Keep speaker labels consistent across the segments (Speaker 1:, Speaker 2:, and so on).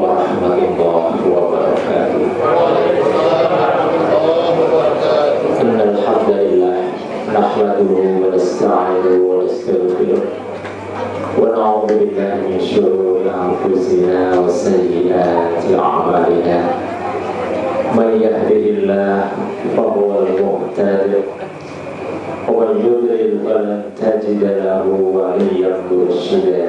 Speaker 1: ورحمة الله وبركاته إن الحمد لله نحمده ونستعينه ونستغفره ونعوذ بالله من شرور أنفسنا وسيئات أعمالنا من يهده الله فهو المهتد ومن يضلل فلن تجد له وليا مرشدا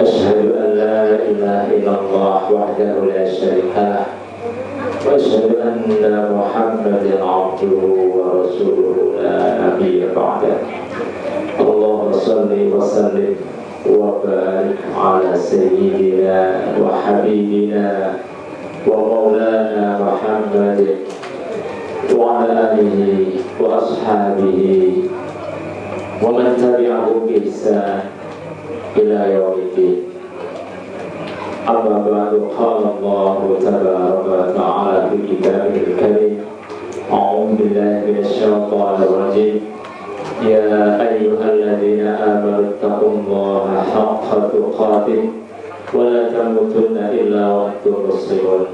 Speaker 1: أشهد أن لا إله إلا الله وحده لا شريك له وأشهد أن محمدا عبده ورسوله لا نبي بعده اللهم صل وسلم وبارك على سيدنا وحبيبنا ومولانا محمد وعلى آله وأصحابه ومن تبعهم بإحسان إلى يوم الدين أما بعد قال الله تبارك وتعالى في كتابه الكريم أعوذ بالله من الشيطان الرجيم يا أيها الذين آمنوا اتقوا الله حق تقاته ولا تموتن إلا وأنتم مسلمون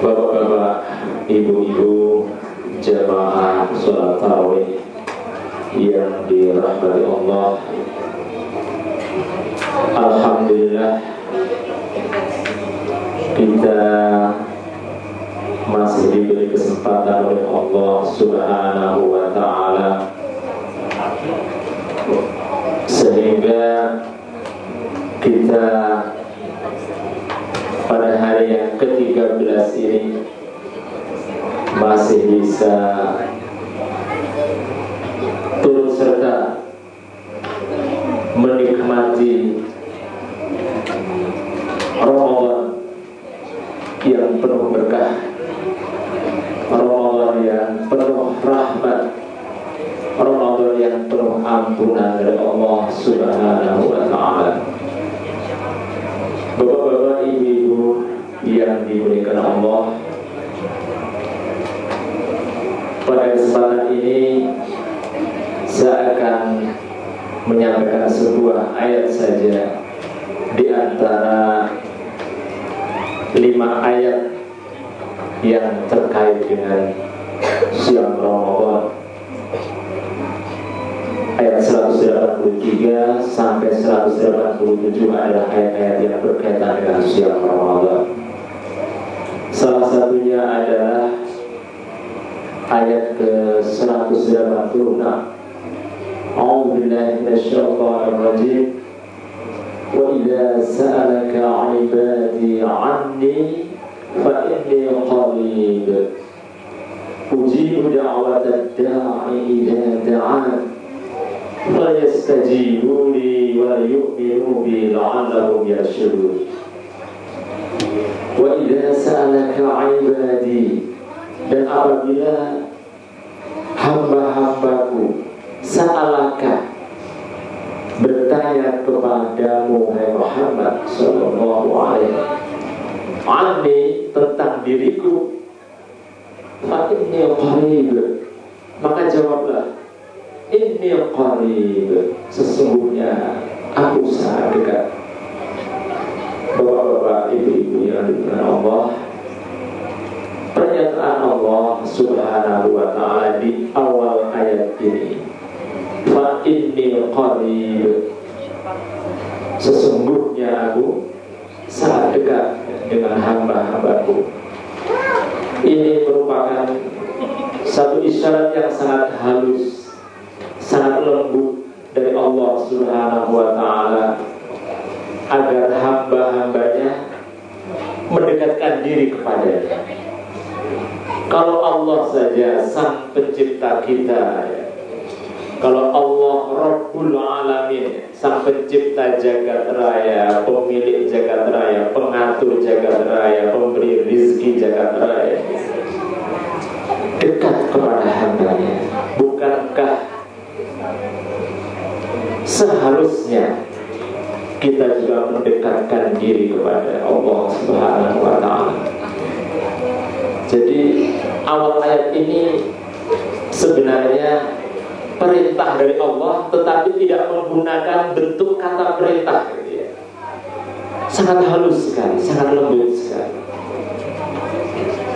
Speaker 1: Bapak-bapak, ibu-ibu, jemaah sholat tarawih yang dirahmati Allah Subhanahu wa taala. Sehingga kita pada hari yang ke-13 ini masih bisa turut serta menikmati Ramadan yang penuh berkah Ramadan yang penuh rahmat. Ramadan yang penuh ampunan dari Allah Subhanahu wa taala. Bapak-bapak, ibu-ibu yang dimuliakan Allah. Pada kesempatan ini Saya akan menyampaikan sebuah ayat saja Di antara lima ayat yang terkait dengan siang Ramadan ayat 183 sampai 187 adalah ayat-ayat yang berkaitan dengan siang Ramadan. Salah satunya adalah ayat ke 186. A'udzu billahi minasyaitonir rajim. Wa idza sa'alaka 'ibadi 'anni فإني قريب أجيب دعوة الداعي إذا دعان فيستجيبوا لي ويؤمنوا بي لعلهم يرشدون وإذا سألك عبادي dan apabila hamba-hambaku salahkah bertanya kepadamu Hai Muhammad Sallallahu Alaihi Wasallam anni tentang diriku. Fa inni qarib. Maka jawablah Inni qarib. Sesungguhnya Aku sangat dekat. Bapak-bapak, ibu-ibu yang dikenal Allah Pernyataan Allah Subhanahu wa ta'ala Di awal ayat ini Fa inni qarib. Sesungguhnya aku Dengan hamba-hambaku Ini merupakan Satu isyarat yang sangat halus sangat lembut dari Allah Subhanahu wa taala agar hamba-hambanya mendekatkan diri kepadanya. Kalau Allah saja sang pencipta kita Kalau Allah Rabbul Alamin Sang pencipta jagat raya Pemilik jagat raya Pengatur jagat raya Pemberi rizki jagat raya Dekat kepada hambanya Bukankah seharusnya kita juga mendekatkan diri kepada Allah Subhanahu wa taala. Jadi awal ayat ini sebenarnya perintah dari Allah tetapi tidak menggunakan bentuk kata perintah sangat halus sekali, sangat lembut sekali.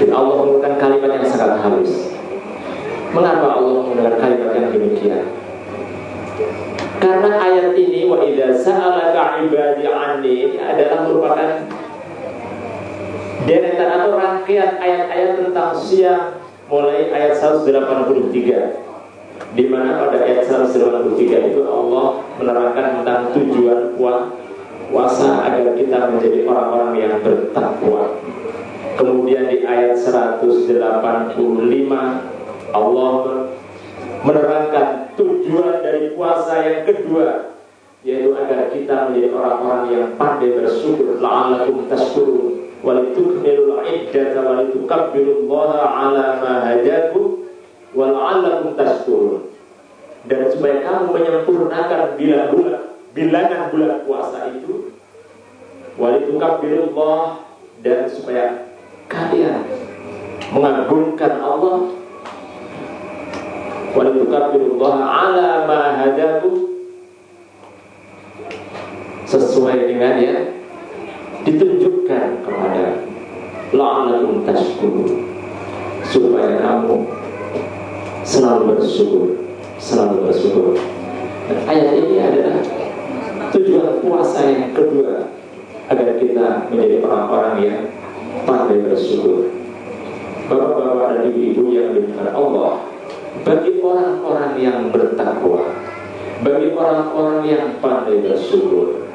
Speaker 1: Dan Allah menggunakan kalimat yang sangat halus. Mengapa Allah menggunakan kalimat yang demikian? Karena ayat ini wa idza sa'alaka ibadi anni adalah merupakan deretan atau rangkaian ayat-ayat tentang siang mulai ayat 183 di mana pada ayat 183 itu Allah menerangkan tentang tujuan puasa agar kita menjadi orang-orang yang bertakwa. Kemudian di ayat 185 Allah menerangkan tujuan dari puasa yang kedua yaitu agar kita menjadi orang-orang yang pandai bersyukur. La'allakum tashkurun. Walitukmilul iddata walitukabbirullaha ala ma hadakum wal'allakum tashkurun. Dan supaya kamu menyempurnakan bilangan bulan bilangan bulan puasa itu walitukabirullah dan supaya kalian mengagungkan Allah walitukabirullah ala ma hadakum sesuai dengan yang ditunjukkan kepada la'alakum tashkurun. Supaya kamu selalu bersyukur. Selalu bersyukur. Dan ayat ini adalah tujuan puasa yang kedua agar kita menjadi orang-orang yang pandai bersyukur. Bapak-bapak dan ibu-ibu yang dimuliakan Allah bagi orang-orang yang bertakwa bagi orang-orang yang pandai bersyukur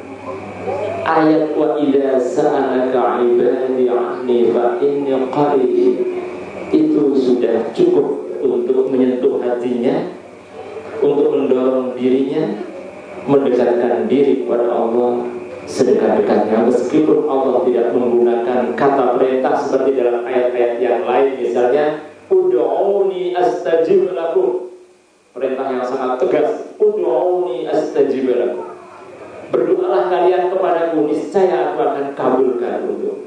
Speaker 1: ayat wa idza sa'alaka ibadi anni fa inni qarib itu sudah cukup untuk menyentuh hatinya untuk mendorong dirinya mendekatkan diri kepada Allah sedekat-dekatnya. Meskipun Allah tidak menggunakan kata perintah seperti dalam ayat-ayat yang lain misalnya ud'uni astajib lakum. Perintah yang sangat tegas ud'uni astajib lakum. Berdoalah kalian kepadaku, niscaya aku akan kabulkan untuk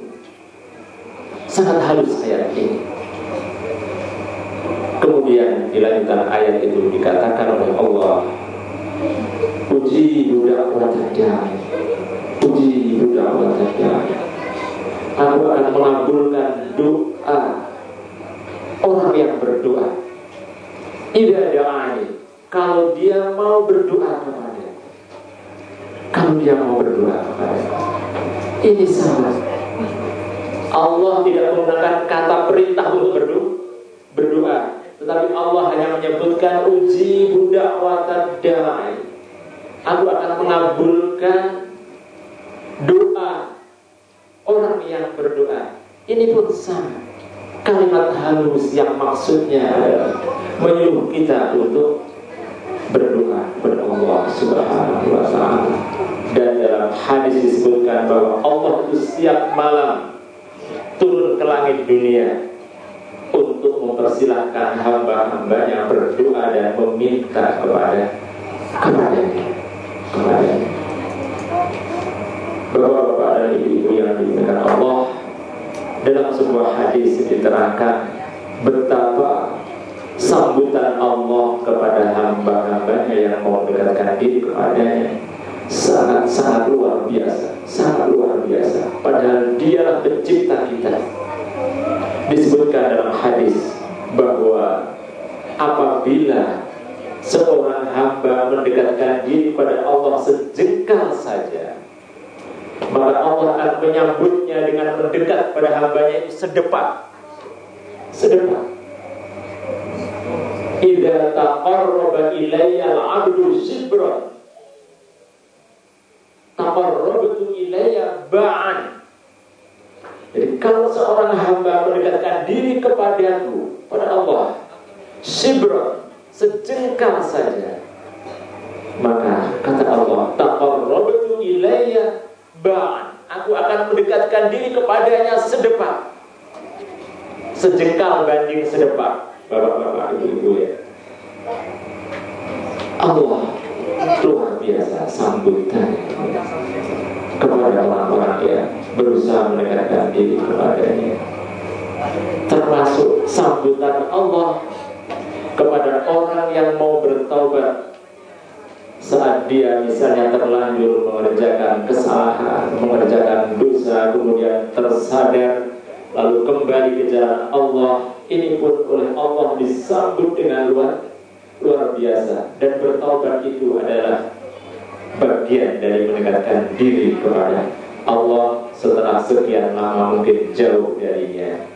Speaker 1: Sangat halus ayat ini. Kemudian dilanjutkan ayat itu dikatakan oleh Allah Uji budak da'i Uji budak da'i Aku akan mengabulkan doa Orang yang berdoa. Ida da'ani Kalau dia mau berdoa kepada kalau dia mau berdoa kepada ini sama Allah tidak menggunakan kata perintah untuk berdoa. Berdoa tetapi Allah hanya menyebutkan uji budak da'i aku akan mengabulkan doa orang yang berdoa. Ini pun sama. Kalimat halus yang maksudnya menyuruh kita untuk berdoa kepada Allah Subhanahu wa taala. Dan dalam hadis disebutkan bahwa Allah itu setiap malam turun ke langit dunia untuk mempersilahkan hamba-hamba yang berdoa dan meminta kepada kepadanya. Kepadanya. Bapak-bapak dan ibu-ibu yang dimuliakan Allah dalam sebuah hadis diterangkan betapa sambutan Allah kepada hamba-hambanya yang mau mendekatkan diri kepadanya. Sangat-sangat luar biasa sangat luar biasa. Padahal dialah pencipta kita disebutkan dalam hadis bahwa apabila seorang hamba mendekatkan diri kepada Allah sejengkal saja maka Allah akan menyambutnya dengan mendekat pada hambanya itu sedepat sedepat Idza taqarraba ilayya al-'abdu shibran taqarrabtu ilayya Jadi kalau seorang hamba mendekatkan diri kepadaku pada Allah shibran sejengkal saja maka kata Allah taqarrabtu ilayya ba'an. Aku akan mendekatkan diri kepadanya sedepak. Sejengkal banding sedepak. Bapak-bapak ibu-ibu ya. Allah luar biasa sambutan kepada orang-orang yang berusaha mendekatkan diri kepadanya. Termasuk sambutan Allah kepada orang yang mau bertaubat saat dia misalnya terlanjur mengerjakan kesalahan, mengerjakan dosa, kemudian tersadar, lalu kembali ke jalan Allah, ini pun oleh Allah disambut dengan luar luar biasa. Dan bertaubat itu adalah bagian dari mendekatkan diri kepada Allah setelah sekian lama mungkin jauh darinya.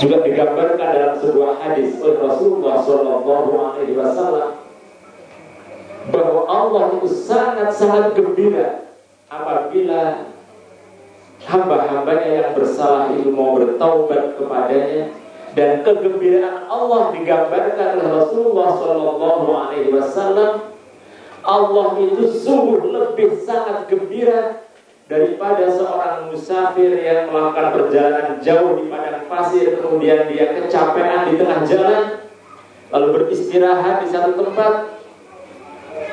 Speaker 1: Juga digambarkan dalam sebuah hadis oleh Rasulullah Shallallahu Alaihi Wasallam bahwa Allah itu sangat-sangat gembira apabila hamba-hambanya yang bersalah itu mau bertaubat kepadanya dan kegembiraan Allah digambarkan oleh Rasulullah Shallallahu Alaihi Wasallam Allah itu sungguh lebih sangat gembira daripada seorang musafir yang melakukan perjalanan jauh di padang pasir kemudian dia kecapean di tengah jalan lalu beristirahat di satu tempat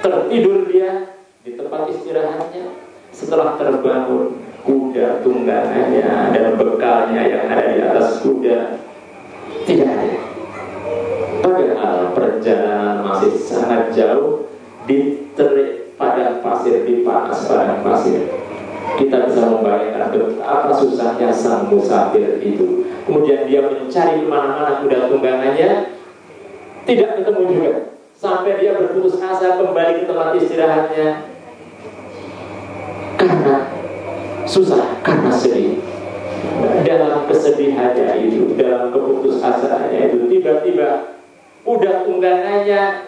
Speaker 1: tertidur dia di tempat istirahatnya. Setelah terbangun kuda tunggangannya dan bekalnya yang ada di atas kuda tidak ada. Padahal perjalanan masih sangat jauh pasir panas padang pasir. Kita bisa membayangkan betapa susahnya sang musafir itu. Kemudian dia mencari ke mana-mana kuda tunggangannya tidak ketemu juga. Sampai dia berputus asa kembali ke tempat istirahatnya. Karena susah karena sedih. Dalam kesedihannya itu dalam keputus asaannya itu tiba-tiba udah tunggangannya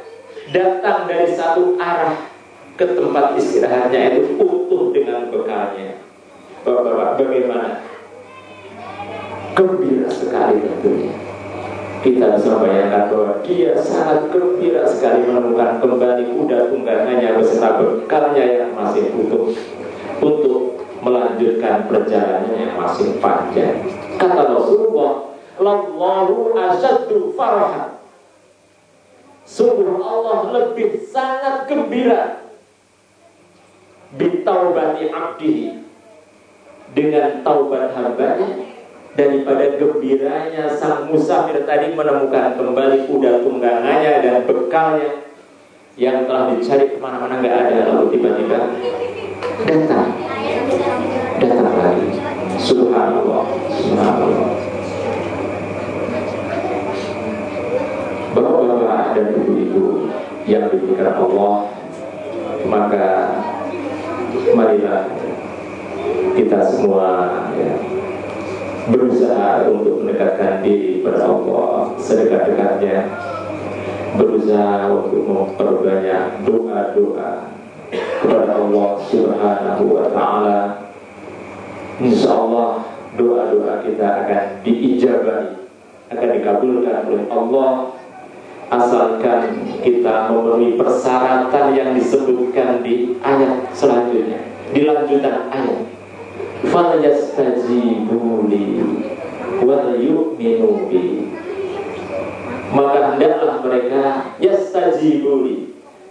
Speaker 1: datang dari satu arah ke tempat istirahatnya itu utuh dengan bekalnya Bapak-bapak bagaimana gembira sekali tentunya kita bisa bayangkan bahwa dia sangat gembira sekali menemukan kembali kuda tunggangannya beserta bekalnya yang masih utuh untuk melanjutkan perjalanannya yang masih panjang. Kata Rasulullah, "Lallahu asyaddu farahan." Sungguh Allah lebih sangat gembira bitaubati abdihi. Dengan taubat hambanya daripada gembiranya sang musafir tadi menemukan kembali kuda tunggangannya dan bekalnya yang telah dicari ke mana-mana nggak ada lalu tiba-tiba datang. Datang lagi. Subhanallah. Subhanallah. Bapak-bapak dan ibu-ibu yang diberikan Allah maka marilah kita semua ya, berusaha untuk mendekatkan diri kepada Allah sedekat-dekatnya. Berusaha untuk memperbanyak doa-doa kepada Allah Subhanahu wa taala. Insya Allah doa-doa kita akan diijabahi akan dikabulkan oleh Allah asalkan kita memenuhi persyaratan yang disebutkan di ayat selanjutnya di lanjutan ayat li wal yu'minu bi. Maka hendaklah mereka yastajibu li.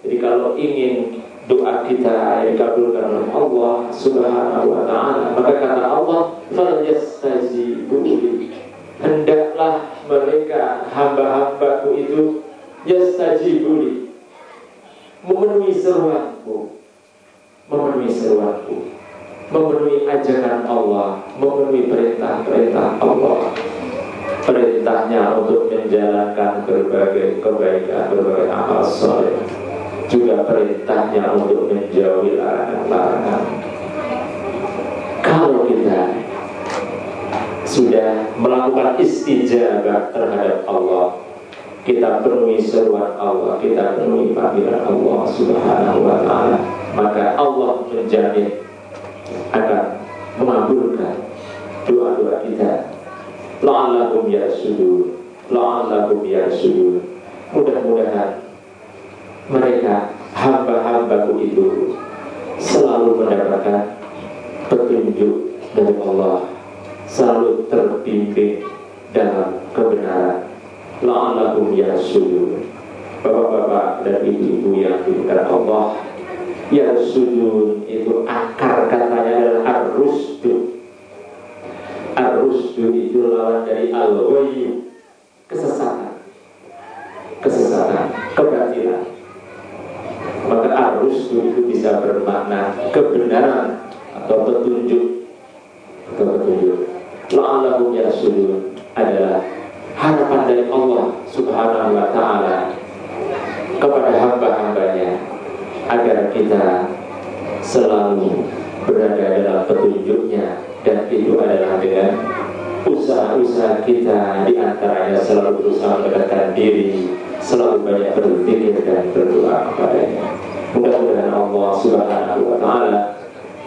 Speaker 1: Jadi kalau ingin doa kita dikabulkan oleh Allah Subhanahu wa taala maka kata Allah falyastajibu li. Hendaklah mereka hamba-hambaku itu yastajibu li. Memenuhi seruanku. Memenuhi seruanku memenuhi ajaran Allah, memenuhi perintah-perintah Allah. Perintahnya untuk menjalankan berbagai kebaikan, berbagai amal soleh. Juga perintahnya untuk menjauhi larangan-larangan. Kalau kita sudah melakukan istijabah terhadap Allah, kita penuhi seruan Allah, kita penuhi panggilan Allah Subhanahu wa taala, maka Allah menjamin akan mengabulkan doa-doa kita. La'allakum yarsudun, la'allakum yarsudun. Mudah-mudahan mereka hamba-hambaku itu selalu mendapatkan petunjuk dari Allah, selalu terbimbing dalam kebenaran. La'allakum yarsudun. Bapak-bapak dan ibu-ibu yang dimuliakan Allah, Ya sujud itu akar katanya adalah ar-rusdu. Ar-rusdu itu lawan dari al Kesesatan. Kesesatan, kebatilan. Maka rusdu itu bisa bermakna kebenaran atau petunjuk. Atau petunjuk. La'allahum yasudun adalah harapan dari Allah subhanahu wa ta'ala kepada hamba-hambanya agar kita selalu berada dalam petunjuknya. Dan itu adalah dengan usaha-usaha kita di antaranya selalu berusaha mendekatkan diri selalu banyak berpikir dan berdoa kepadanya. Mudah-mudahan Allah subhanahu wa ta'ala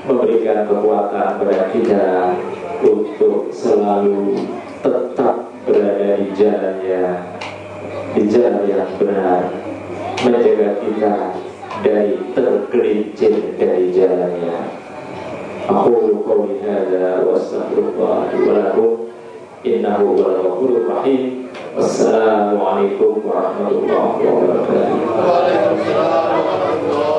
Speaker 1: memberikan kekuatan kepada kita untuk selalu tetap berada di jalannya di jalan yang benar menjaga kita dari tergelincir dari jalannya. Aku qauli hadza wassalamualaikum. innahu rahim. Wassalamualaikum warahmatullahi wabarakatuh. Waalaikumsalam warahmatullahi wabarakatuh.